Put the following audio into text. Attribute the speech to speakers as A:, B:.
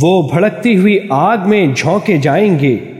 A: वो भड़कती हुई आग में झोंके जाएँगे।